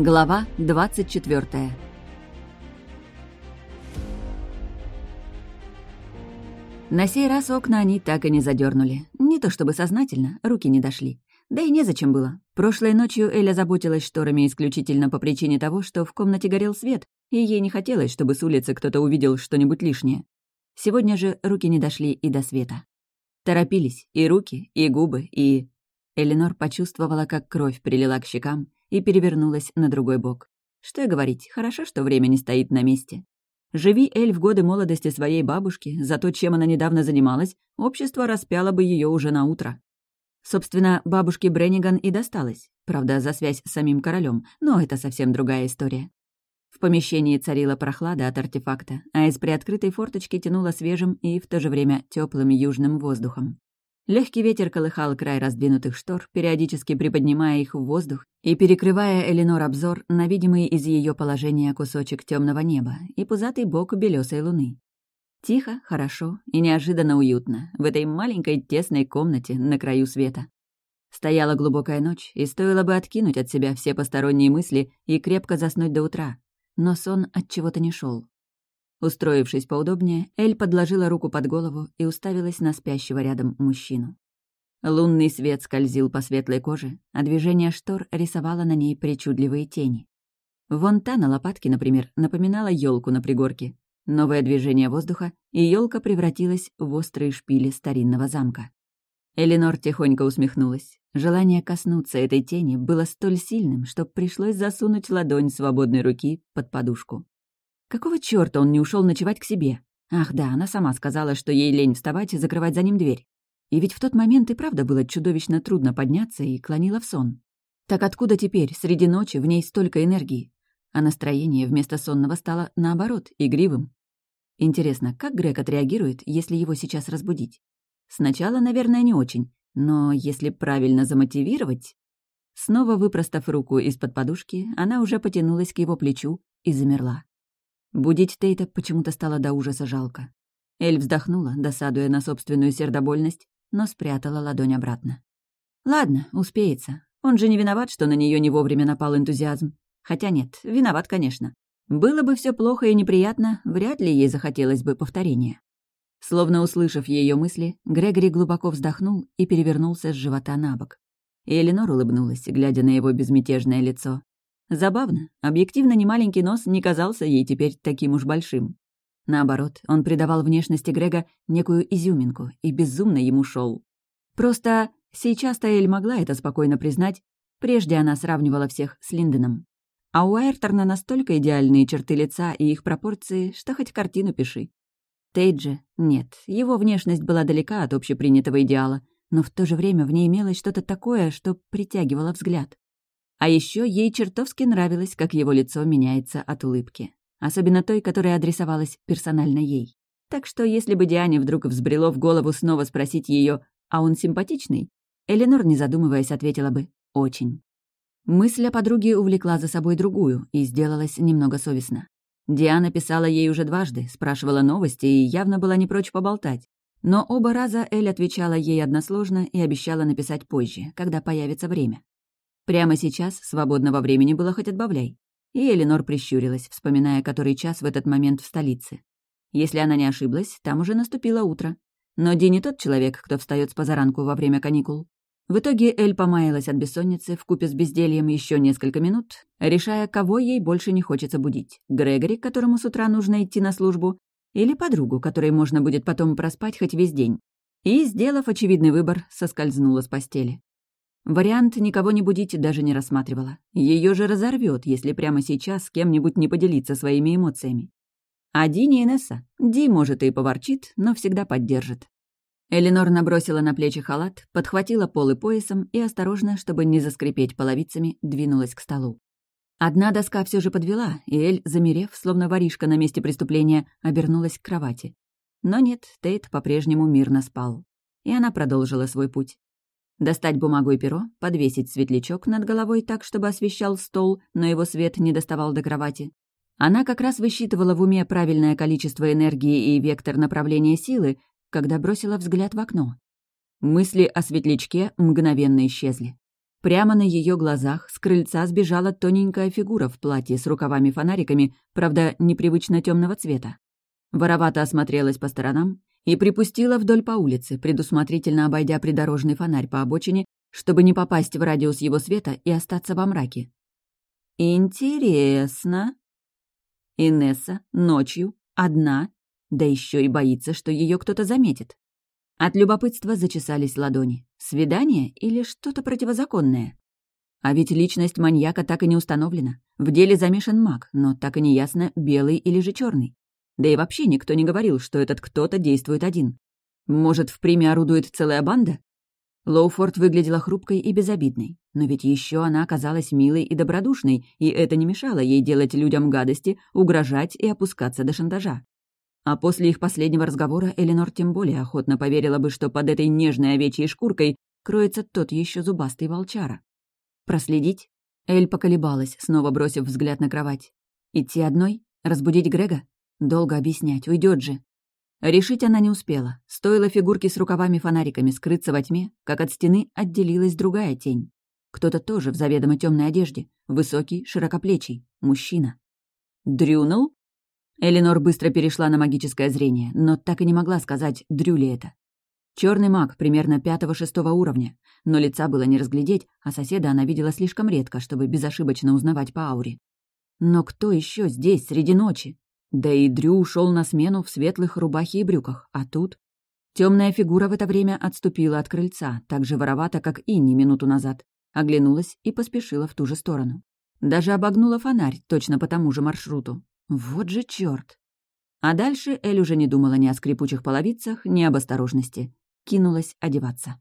Глава 24 На сей раз окна они так и не задернули. Не то чтобы сознательно, руки не дошли. Да и незачем было. Прошлой ночью Эля заботилась шторами исключительно по причине того, что в комнате горел свет, и ей не хотелось, чтобы с улицы кто-то увидел что-нибудь лишнее. Сегодня же руки не дошли и до света. Торопились и руки, и губы, и... Эленор почувствовала, как кровь прилила к щекам и перевернулась на другой бок. Что и говорить, хорошо, что время не стоит на месте. Живи Эль в годы молодости своей бабушки, за то, чем она недавно занималась, общество распяло бы ее уже на утро. Собственно, бабушке Бренниган и досталось, правда, за связь с самим королем, но это совсем другая история. В помещении царила прохлада от артефакта, а из приоткрытой форточки тянуло свежим и в то же время теплым южным воздухом. Легкий ветер колыхал край раздвинутых штор, периодически приподнимая их в воздух и перекрывая Эленор обзор на видимый из ее положения кусочек темного неба и пузатый бок белесой луны. Тихо, хорошо и неожиданно уютно в этой маленькой тесной комнате на краю света. Стояла глубокая ночь, и стоило бы откинуть от себя все посторонние мысли и крепко заснуть до утра, но сон от чего-то не шел. Устроившись поудобнее, Эль подложила руку под голову и уставилась на спящего рядом мужчину. Лунный свет скользил по светлой коже, а движение штор рисовало на ней причудливые тени. Вон та на лопатке, например, напоминала елку на пригорке. Новое движение воздуха, и елка превратилась в острые шпили старинного замка. Эленор тихонько усмехнулась. Желание коснуться этой тени было столь сильным, что пришлось засунуть ладонь свободной руки под подушку. Какого чёрта он не ушел ночевать к себе? Ах да, она сама сказала, что ей лень вставать и закрывать за ним дверь. И ведь в тот момент и правда было чудовищно трудно подняться и клонила в сон. Так откуда теперь, среди ночи, в ней столько энергии? А настроение вместо сонного стало, наоборот, игривым. Интересно, как Грег отреагирует, если его сейчас разбудить? Сначала, наверное, не очень, но если правильно замотивировать... Снова выпростав руку из-под подушки, она уже потянулась к его плечу и замерла. Будить Тейта почему-то стало до ужаса жалко. Эль вздохнула, досадуя на собственную сердобольность, но спрятала ладонь обратно. Ладно, успеется. Он же не виноват, что на нее не вовремя напал энтузиазм. Хотя нет, виноват, конечно. Было бы все плохо и неприятно, вряд ли ей захотелось бы повторения. Словно услышав ее мысли, Грегори глубоко вздохнул и перевернулся с живота на бок. И Эленор улыбнулась, глядя на его безмятежное лицо. Забавно, объективно немаленький нос не казался ей теперь таким уж большим. Наоборот, он придавал внешности Грега некую изюминку и безумно ему шел. Просто сейчас Таэль могла это спокойно признать, прежде она сравнивала всех с Линденом. А у Айрторна настолько идеальные черты лица и их пропорции, что хоть картину пиши. Тейджи нет, его внешность была далека от общепринятого идеала, но в то же время в ней имелось что-то такое, что притягивало взгляд. А еще ей чертовски нравилось, как его лицо меняется от улыбки. Особенно той, которая адресовалась персонально ей. Так что если бы Диане вдруг взбрело в голову снова спросить ее, а он симпатичный, Эленор, не задумываясь, ответила бы «очень». Мысль о подруге увлекла за собой другую и сделалась немного совестно. Диана писала ей уже дважды, спрашивала новости и явно была не прочь поболтать. Но оба раза Эль отвечала ей односложно и обещала написать позже, когда появится время. Прямо сейчас свободного времени было хоть отбавляй. И Эленор прищурилась, вспоминая, который час в этот момент в столице. Если она не ошиблась, там уже наступило утро. Но Ди не тот человек, кто встает с позаранку во время каникул. В итоге Эль помаялась от бессонницы в купе с бездельем еще несколько минут, решая, кого ей больше не хочется будить. Грегори, которому с утра нужно идти на службу, или подругу, которой можно будет потом проспать хоть весь день. И, сделав очевидный выбор, соскользнула с постели. Вариант никого не будить даже не рассматривала. Ее же разорвет, если прямо сейчас с кем-нибудь не поделиться своими эмоциями. А Ди не Инесса. Ди, может, и поворчит, но всегда поддержит. Эленор набросила на плечи халат, подхватила полы поясом и осторожно, чтобы не заскрипеть половицами, двинулась к столу. Одна доска все же подвела, и Эль, замерев, словно воришка на месте преступления, обернулась к кровати. Но нет, Тейт по-прежнему мирно спал. И она продолжила свой путь. Достать бумагу и перо, подвесить светлячок над головой так, чтобы освещал стол, но его свет не доставал до кровати. Она как раз высчитывала в уме правильное количество энергии и вектор направления силы, когда бросила взгляд в окно. Мысли о светлячке мгновенно исчезли. Прямо на ее глазах с крыльца сбежала тоненькая фигура в платье с рукавами-фонариками, правда, непривычно темного цвета. Воровато осмотрелась по сторонам и припустила вдоль по улице, предусмотрительно обойдя придорожный фонарь по обочине, чтобы не попасть в радиус его света и остаться во мраке. «Интересно». Инесса ночью, одна, да еще и боится, что ее кто-то заметит. От любопытства зачесались ладони. Свидание или что-то противозаконное? А ведь личность маньяка так и не установлена. В деле замешан маг, но так и не ясно, белый или же черный. Да и вообще никто не говорил, что этот кто-то действует один. Может, в приме орудует целая банда? Лоуфорд выглядела хрупкой и безобидной, но ведь еще она оказалась милой и добродушной, и это не мешало ей делать людям гадости, угрожать и опускаться до шантажа. А после их последнего разговора Эленор тем более охотно поверила бы, что под этой нежной овечьей шкуркой кроется тот еще зубастый волчара. Проследить? Эль поколебалась, снова бросив взгляд на кровать. Идти одной? Разбудить Грега? Долго объяснять, уйдет же. Решить она не успела. Стоило фигурке с рукавами-фонариками скрыться во тьме, как от стены отделилась другая тень. Кто-то тоже в заведомо темной одежде, высокий, широкоплечий, мужчина. Дрюнул? Эленор быстро перешла на магическое зрение, но так и не могла сказать, дрю ли это. Черный маг примерно пятого-шестого уровня, но лица было не разглядеть, а соседа она видела слишком редко, чтобы безошибочно узнавать по ауре. Но кто еще здесь среди ночи? Да и Дрю ушел на смену в светлых рубахе и брюках, а тут... Темная фигура в это время отступила от крыльца, так же воровато, как и не минуту назад, оглянулась и поспешила в ту же сторону. Даже обогнула фонарь точно по тому же маршруту, вот же чёрт! А дальше Эль уже не думала ни о скрипучих половицах, ни об осторожности. Кинулась одеваться.